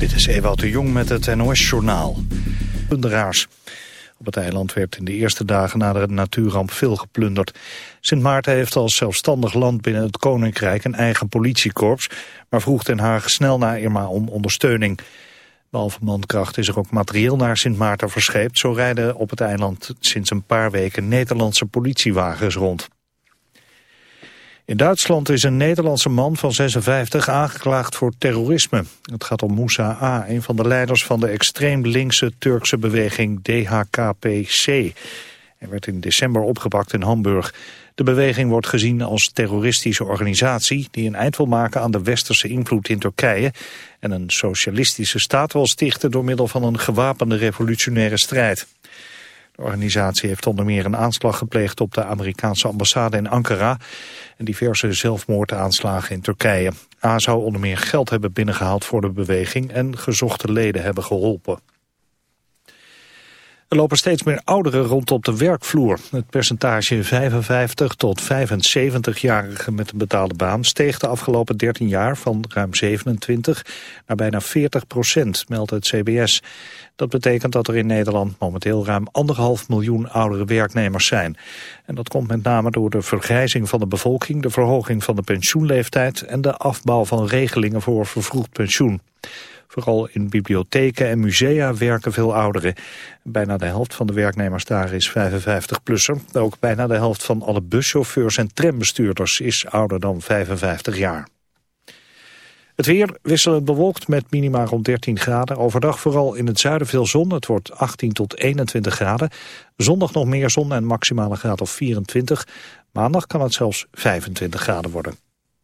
Dit is Ewout de Jong met het NOS-journaal. Plunderaars. Op het eiland werd in de eerste dagen na de natuurramp veel geplunderd. Sint Maarten heeft als zelfstandig land binnen het Koninkrijk een eigen politiekorps... maar vroeg Den Haag snel na Irma om ondersteuning. Behalve mankracht is er ook materieel naar Sint Maarten verscheept. Zo rijden op het eiland sinds een paar weken Nederlandse politiewagens rond. In Duitsland is een Nederlandse man van 56 aangeklaagd voor terrorisme. Het gaat om Moussa A., een van de leiders van de extreem linkse Turkse beweging DHKPC. Hij werd in december opgepakt in Hamburg. De beweging wordt gezien als terroristische organisatie... die een eind wil maken aan de westerse invloed in Turkije... en een socialistische staat wil stichten door middel van een gewapende revolutionaire strijd. De organisatie heeft onder meer een aanslag gepleegd op de Amerikaanse ambassade in Ankara en diverse zelfmoordaanslagen in Turkije. A zou onder meer geld hebben binnengehaald voor de beweging en gezochte leden hebben geholpen. Er lopen steeds meer ouderen rond op de werkvloer. Het percentage 55 tot 75-jarigen met een betaalde baan steeg de afgelopen 13 jaar van ruim 27 naar bijna 40 procent, meldt het CBS. Dat betekent dat er in Nederland momenteel ruim anderhalf miljoen oudere werknemers zijn. En dat komt met name door de vergrijzing van de bevolking, de verhoging van de pensioenleeftijd en de afbouw van regelingen voor vervroegd pensioen. Vooral in bibliotheken en musea werken veel ouderen. Bijna de helft van de werknemers daar is 55-plusser. Ook bijna de helft van alle buschauffeurs en trambestuurders is ouder dan 55 jaar. Het weer wisselend bewolkt met minima rond 13 graden. Overdag vooral in het zuiden veel zon. Het wordt 18 tot 21 graden. Zondag nog meer zon en maximale graad of 24. Maandag kan het zelfs 25 graden worden.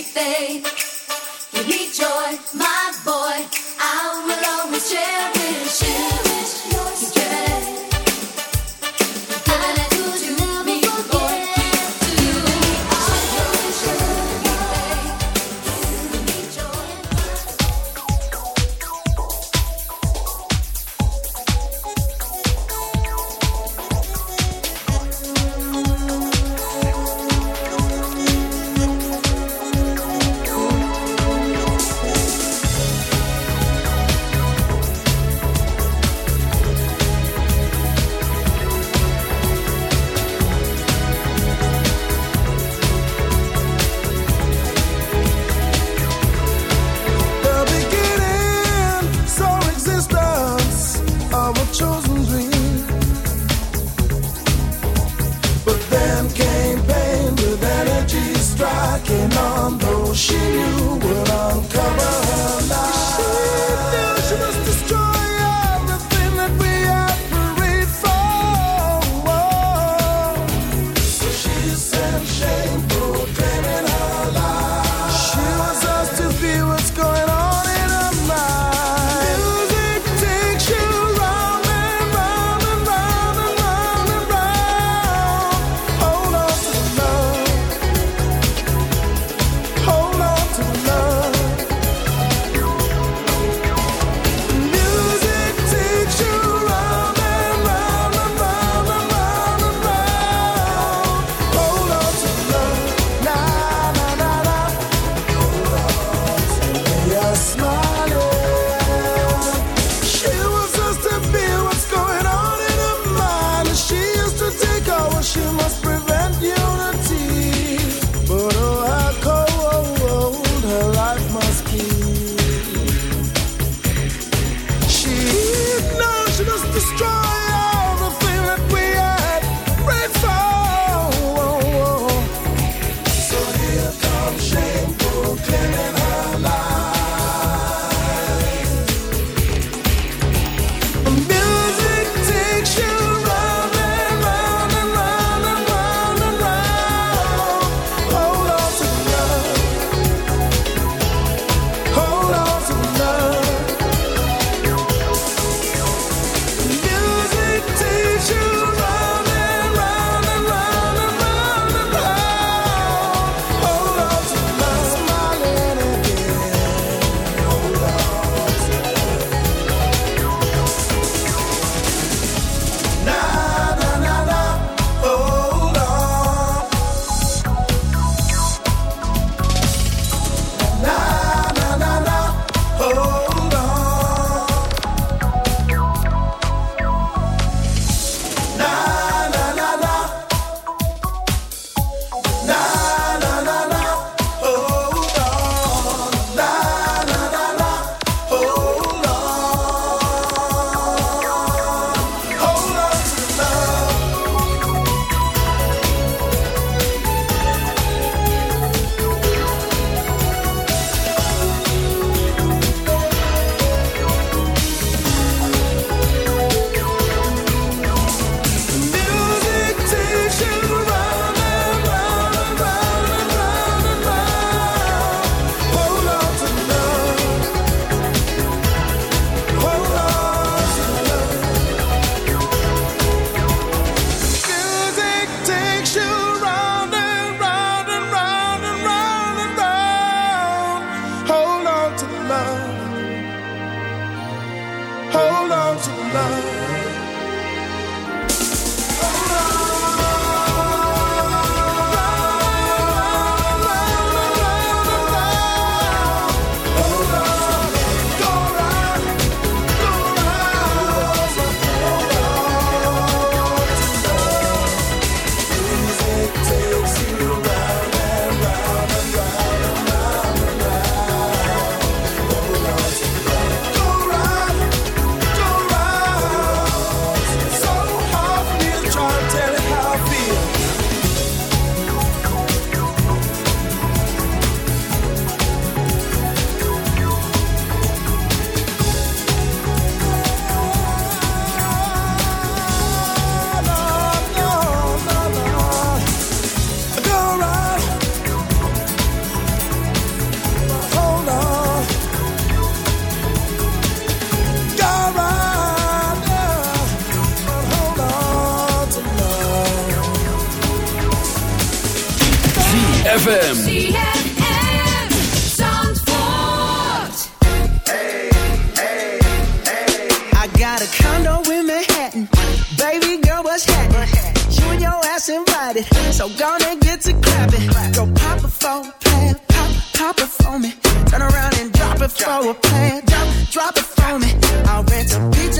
need faith, give me joy, my boy. I will always cherish you.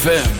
ZFM.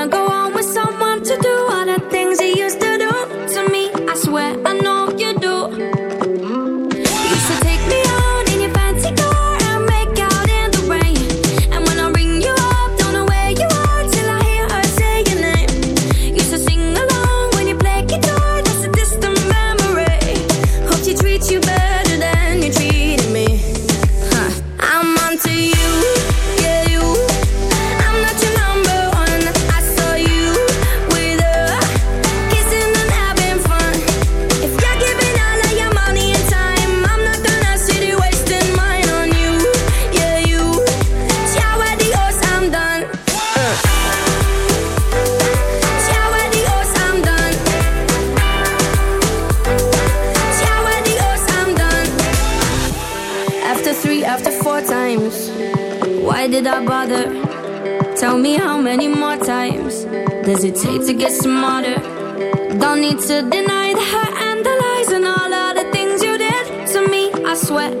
sweat.